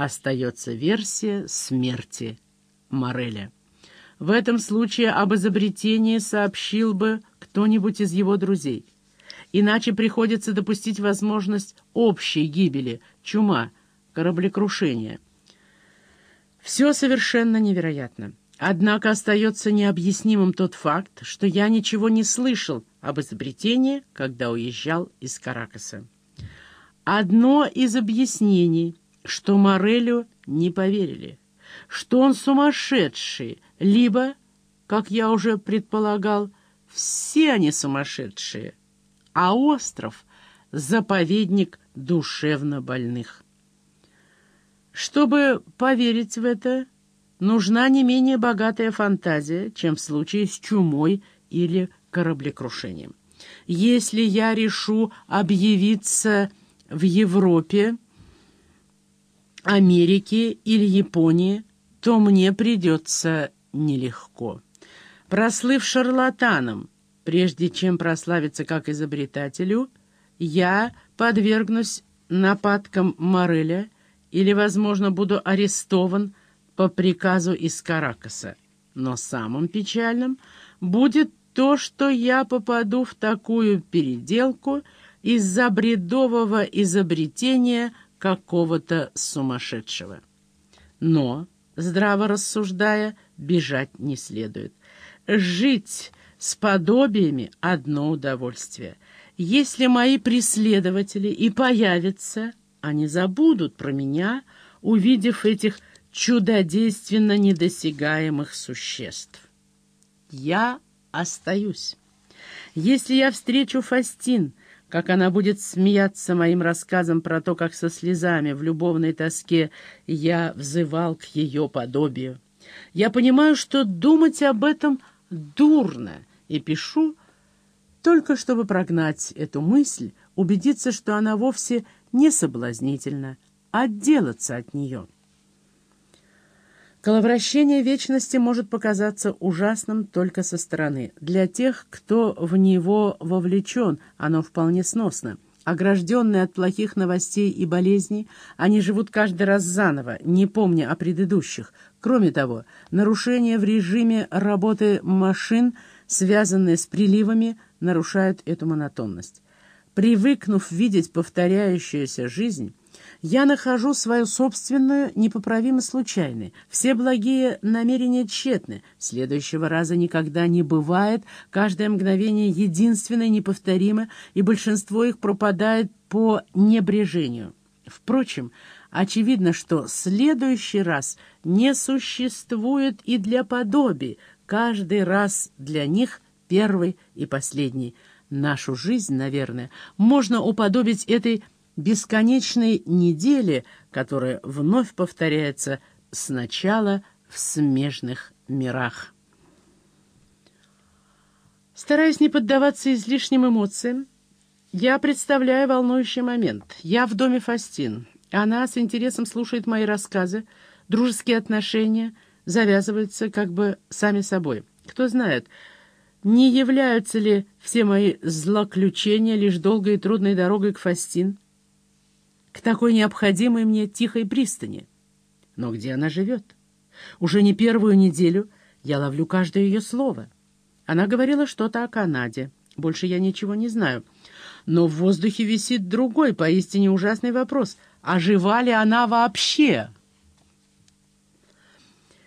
Остается версия смерти Мореля. В этом случае об изобретении сообщил бы кто-нибудь из его друзей. Иначе приходится допустить возможность общей гибели, чума, кораблекрушения. Все совершенно невероятно. Однако остается необъяснимым тот факт, что я ничего не слышал об изобретении, когда уезжал из Каракаса. Одно из объяснений, что Морелю не поверили, что он сумасшедший, либо, как я уже предполагал, все они сумасшедшие, а остров — заповедник душевно больных. Чтобы поверить в это, нужна не менее богатая фантазия, чем в случае с чумой или кораблекрушением. Если я решу объявиться в Европе, Америке или Японии, то мне придется нелегко. Прослыв шарлатаном, прежде чем прославиться как изобретателю, я подвергнусь нападкам Мореля или, возможно, буду арестован по приказу из Каракаса. Но самым печальным будет то, что я попаду в такую переделку из-за бредового изобретения какого-то сумасшедшего. Но, здраво рассуждая, бежать не следует. Жить с подобиями — одно удовольствие. Если мои преследователи и появятся, они забудут про меня, увидев этих чудодейственно недосягаемых существ. Я остаюсь. Если я встречу Фастин, как она будет смеяться моим рассказом про то, как со слезами в любовной тоске я взывал к ее подобию, я понимаю, что думать об этом дурно, и пишу только чтобы прогнать эту мысль, убедиться, что она вовсе не соблазнительна, а отделаться от нее. Коловращение вечности может показаться ужасным только со стороны. Для тех, кто в него вовлечен, оно вполне сносно. Огражденные от плохих новостей и болезней, они живут каждый раз заново, не помня о предыдущих. Кроме того, нарушения в режиме работы машин, связанные с приливами, нарушают эту монотонность. Привыкнув видеть повторяющуюся жизнь, я нахожу свою собственную непоправимо случайной. Все благие намерения тщетны. Следующего раза никогда не бывает. Каждое мгновение единственно неповторимо, и большинство их пропадает по небрежению. Впрочем, очевидно, что следующий раз не существует и для подобий. Каждый раз для них первый и последний. Нашу жизнь, наверное, можно уподобить этой бесконечной недели, которая вновь повторяется сначала в смежных мирах. Стараясь не поддаваться излишним эмоциям, я представляю волнующий момент. Я в доме Фастин. Она с интересом слушает мои рассказы. Дружеские отношения завязываются как бы сами собой. Кто знает, не являются ли все мои злоключения лишь долгой и трудной дорогой к Фастин? К такой необходимой мне тихой пристани. Но где она живет? Уже не первую неделю я ловлю каждое ее слово. Она говорила что-то о Канаде. Больше я ничего не знаю. Но в воздухе висит другой, поистине ужасный вопрос. А жива ли она вообще?